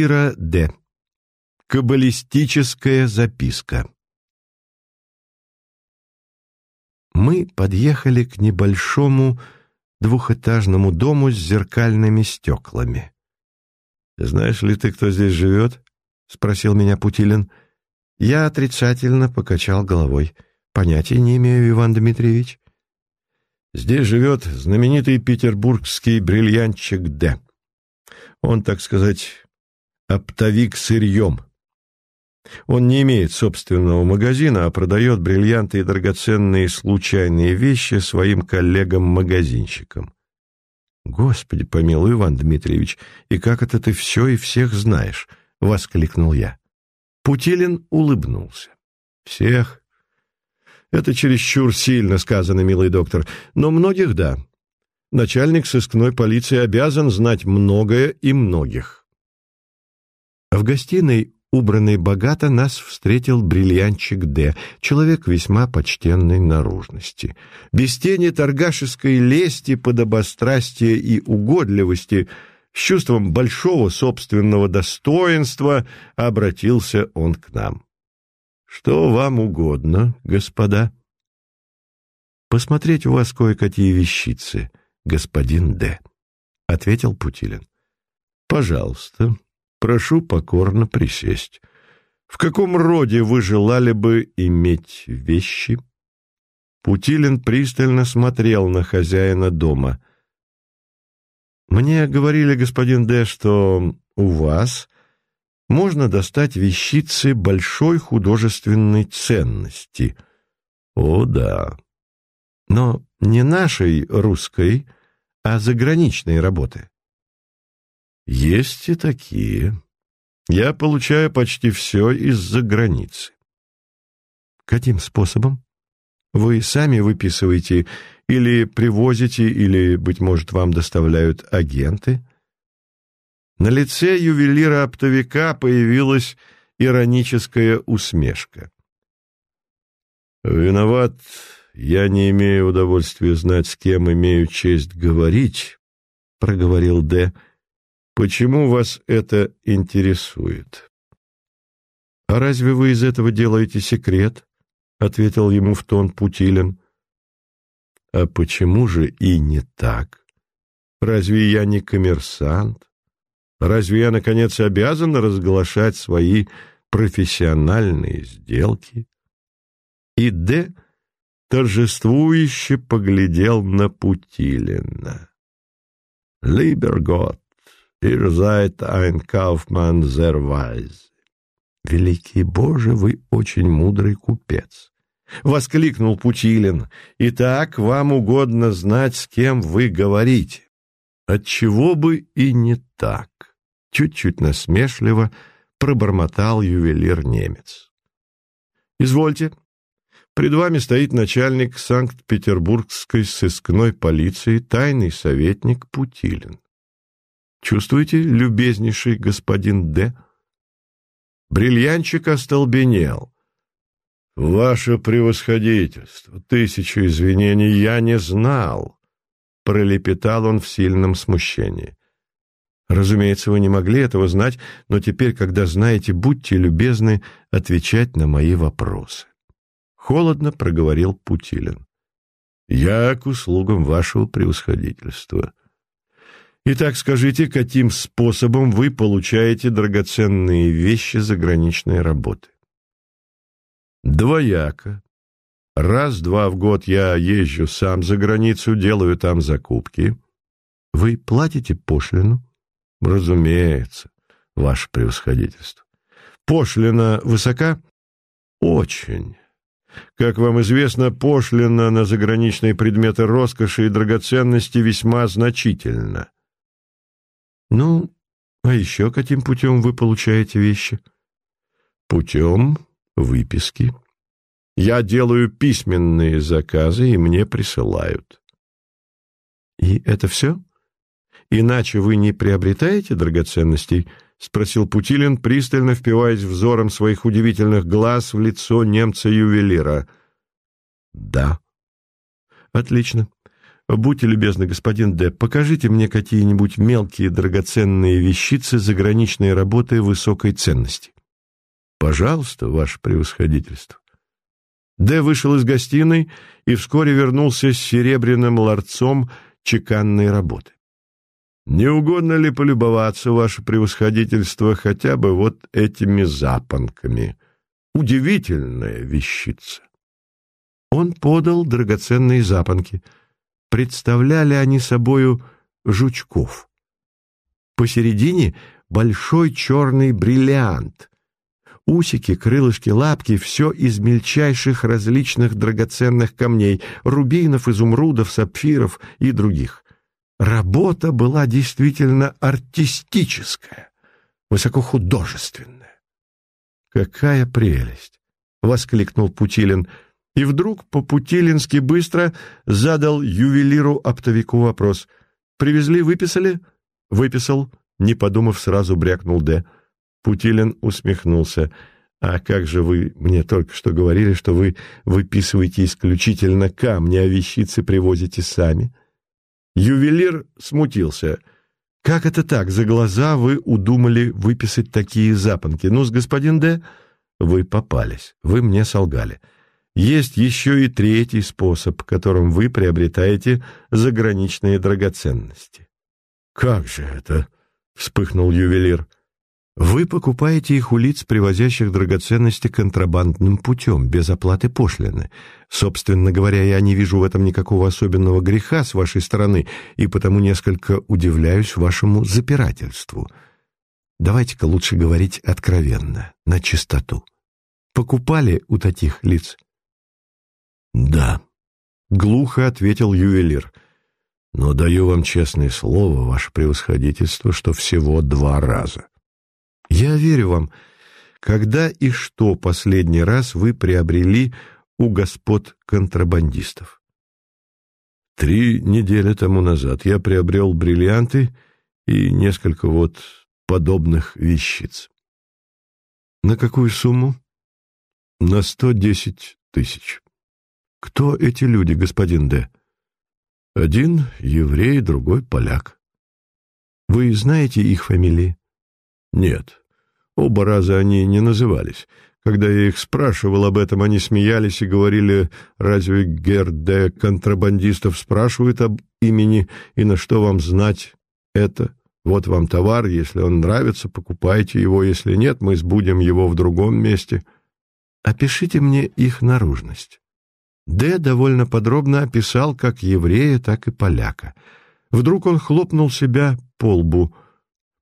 ювелира Д. Каббалистическая записка. Мы подъехали к небольшому двухэтажному дому с зеркальными стеклами. «Знаешь ли ты, кто здесь живет?» — спросил меня Путилин. Я отрицательно покачал головой. «Понятия не имею, Иван Дмитриевич». «Здесь живет знаменитый петербургский бриллиантчик Д. Он, так сказать, оптовик сырьем. Он не имеет собственного магазина, а продает бриллианты и драгоценные случайные вещи своим коллегам-магазинщикам. «Господи помилуй, Иван Дмитриевич, и как это ты все и всех знаешь?» — воскликнул я. Путилин улыбнулся. «Всех?» «Это чересчур сильно сказано, милый доктор, но многих — да. Начальник сыскной полиции обязан знать многое и многих». В гостиной убранный богато, нас встретил бриллиантчик Д, человек весьма почтенной наружности. Без тени торгашеской лести, подобострастия и угодливости, с чувством большого собственного достоинства обратился он к нам. «Что вам угодно, господа?» «Посмотреть у вас кое-какие вещицы, господин Д», — ответил Путилин. «Пожалуйста», Прошу покорно присесть. В каком роде вы желали бы иметь вещи? Путилин пристально смотрел на хозяина дома. Мне говорили, господин Д, что у вас можно достать вещицы большой художественной ценности. О, да. Но не нашей русской, а заграничной работы. Есть и такие. Я получаю почти все из-за границы. Каким способом? Вы сами выписываете или привозите, или, быть может, вам доставляют агенты? На лице ювелира-оптовика появилась ироническая усмешка. «Виноват, я не имею удовольствия знать, с кем имею честь говорить», — проговорил Д., — Почему вас это интересует? А разве вы из этого делаете секрет? ответил ему в тон Путилин. А почему же и не так? Разве я не коммерсант? Разве я, наконец, обязан разглашать свои профессиональные сделки? И Д. торжествующе поглядел на Путилина. «Либергот, Ihr seid ein Kaufmann sehr weise. Великий Боже, вы очень мудрый купец. Воскликнул Путилин. Итак, вам угодно знать, с кем вы говорите. Отчего бы и не так? Чуть-чуть насмешливо пробормотал ювелир-немец. Извольте. Пред вами стоит начальник Санкт-Петербургской сыскной полиции, тайный советник Путилин. Чувствуете, любезнейший господин Д? Бриллианчик остолбенел. Ваше превосходительство, тысячу извинений, я не знал, пролепетал он в сильном смущении. Разумеется, вы не могли этого знать, но теперь, когда знаете, будьте любезны отвечать на мои вопросы. Холодно проговорил Путилин. Я к услугам вашего превосходительства. Итак, скажите, каким способом вы получаете драгоценные вещи заграничной работы? Двояко. Раз-два в год я езжу сам за границу, делаю там закупки. Вы платите пошлину? Разумеется, ваше превосходительство. Пошлина высока? Очень. Как вам известно, пошлина на заграничные предметы роскоши и драгоценности весьма значительна. Ну, а еще каким путем вы получаете вещи? Путем выписки. Я делаю письменные заказы, и мне присылают. И это все? Иначе вы не приобретаете драгоценностей? Спросил Путилин, пристально впиваясь взором своих удивительных глаз в лицо немца-ювелира. Да. Отлично. Будьте любезны, господин Д, покажите мне какие-нибудь мелкие драгоценные вещицы заграничной работы высокой ценности. Пожалуйста, ваше превосходительство. Д вышел из гостиной и вскоре вернулся с серебряным ларцом чеканной работы. Не угодно ли полюбоваться, ваше превосходительство, хотя бы вот этими запонками? Удивительная вещица. Он подал драгоценные запонки. Представляли они собою жучков. Посередине большой черный бриллиант. Усики, крылышки, лапки — все из мельчайших различных драгоценных камней, рубинов, изумрудов, сапфиров и других. Работа была действительно артистическая, высокохудожественная. «Какая прелесть!» — воскликнул Путилин. И вдруг по-путилински быстро задал ювелиру-оптовику вопрос. «Привезли, выписали?» «Выписал», — не подумав, сразу брякнул Д. Путилин усмехнулся. «А как же вы мне только что говорили, что вы выписываете исключительно камни, а вещицы привозите сами?» Ювелир смутился. «Как это так? За глаза вы удумали выписать такие запонки? Ну, с господин Д, вы попались. Вы мне солгали. Есть еще и третий способ, которым вы приобретаете заграничные драгоценности». «Как же это?» — вспыхнул ювелир. Вы покупаете их у лиц, привозящих драгоценности контрабандным путем, без оплаты пошлины. Собственно говоря, я не вижу в этом никакого особенного греха с вашей стороны, и потому несколько удивляюсь вашему запирательству. Давайте-ка лучше говорить откровенно, на чистоту. Покупали у таких лиц? Да, глухо ответил ювелир. Но даю вам честное слово, ваше превосходительство, что всего два раза. Я верю вам. Когда и что последний раз вы приобрели у господ контрабандистов? Три недели тому назад я приобрел бриллианты и несколько вот подобных вещиц. На какую сумму? На сто десять тысяч. Кто эти люди, господин Д? Один еврей, другой поляк. Вы знаете их фамилии? Нет. Оба раза они не назывались. Когда я их спрашивал об этом, они смеялись и говорили, разве Герде контрабандистов спрашивают об имени, и на что вам знать это? Вот вам товар, если он нравится, покупайте его, если нет, мы сбудем его в другом месте. Опишите мне их наружность. Д довольно подробно описал как еврея, так и поляка. Вдруг он хлопнул себя по лбу —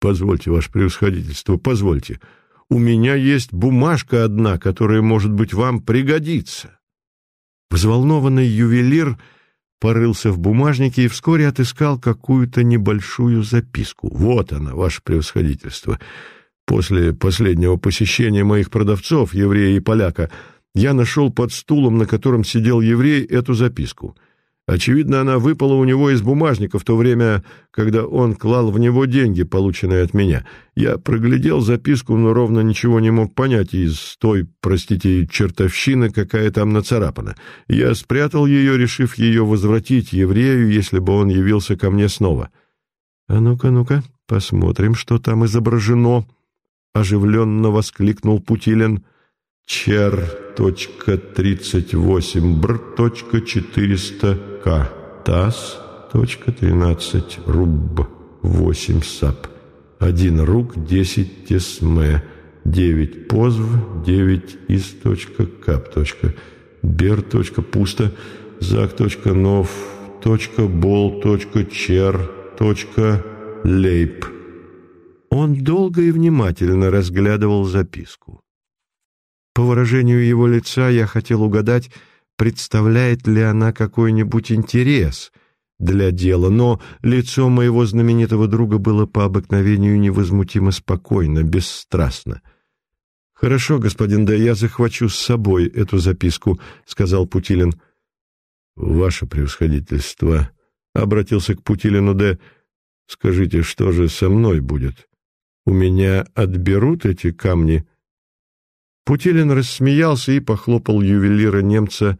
Позвольте, ваше превосходительство, позвольте. У меня есть бумажка одна, которая, может быть, вам пригодится. Взволнованный ювелир порылся в бумажнике и вскоре отыскал какую-то небольшую записку. Вот она, ваше превосходительство. После последнего посещения моих продавцов, еврея и поляка, я нашел под стулом, на котором сидел еврей, эту записку — Очевидно, она выпала у него из бумажника в то время, когда он клал в него деньги, полученные от меня. Я проглядел записку, но ровно ничего не мог понять из той, простите, чертовщины, какая там нацарапана. Я спрятал ее, решив ее возвратить еврею, если бы он явился ко мне снова. «А ну-ка, ну-ка, посмотрим, что там изображено», — оживленно воскликнул Путилин. Чер.38бр.400 к. ТАСС. Точка 13. Руб. 8 САП. 1 рук, 10 тесме. 9 позв, 9 из. Кап. Бер. Пусто. Зак. Нов. Бол. Чер. Лейп. Он долго и внимательно разглядывал записку. По выражению его лица я хотел угадать, представляет ли она какой-нибудь интерес для дела, но лицо моего знаменитого друга было по обыкновению невозмутимо спокойно, бесстрастно. «Хорошо, господин Д, я захвачу с собой эту записку», — сказал Путилин. «Ваше превосходительство», — обратился к Путилину Д, — «скажите, что же со мной будет? У меня отберут эти камни?» Путилин рассмеялся и похлопал ювелира немца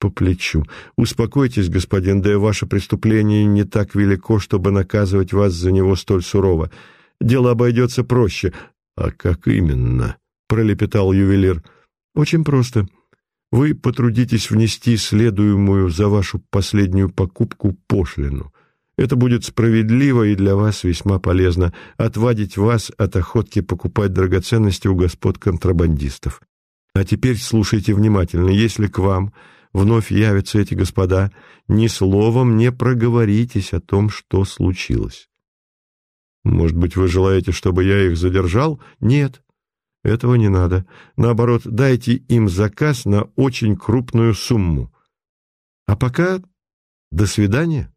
по плечу. «Успокойтесь, господин Д. Ваше преступление не так велико, чтобы наказывать вас за него столь сурово. Дело обойдется проще». «А как именно?» — пролепетал ювелир. «Очень просто. Вы потрудитесь внести следуемую за вашу последнюю покупку пошлину. Это будет справедливо и для вас весьма полезно отвадить вас от охотки покупать драгоценности у господ контрабандистов. А теперь слушайте внимательно. Если к вам вновь явятся эти господа, ни словом не проговоритесь о том, что случилось. Может быть, вы желаете, чтобы я их задержал? Нет, этого не надо. Наоборот, дайте им заказ на очень крупную сумму. А пока до свидания.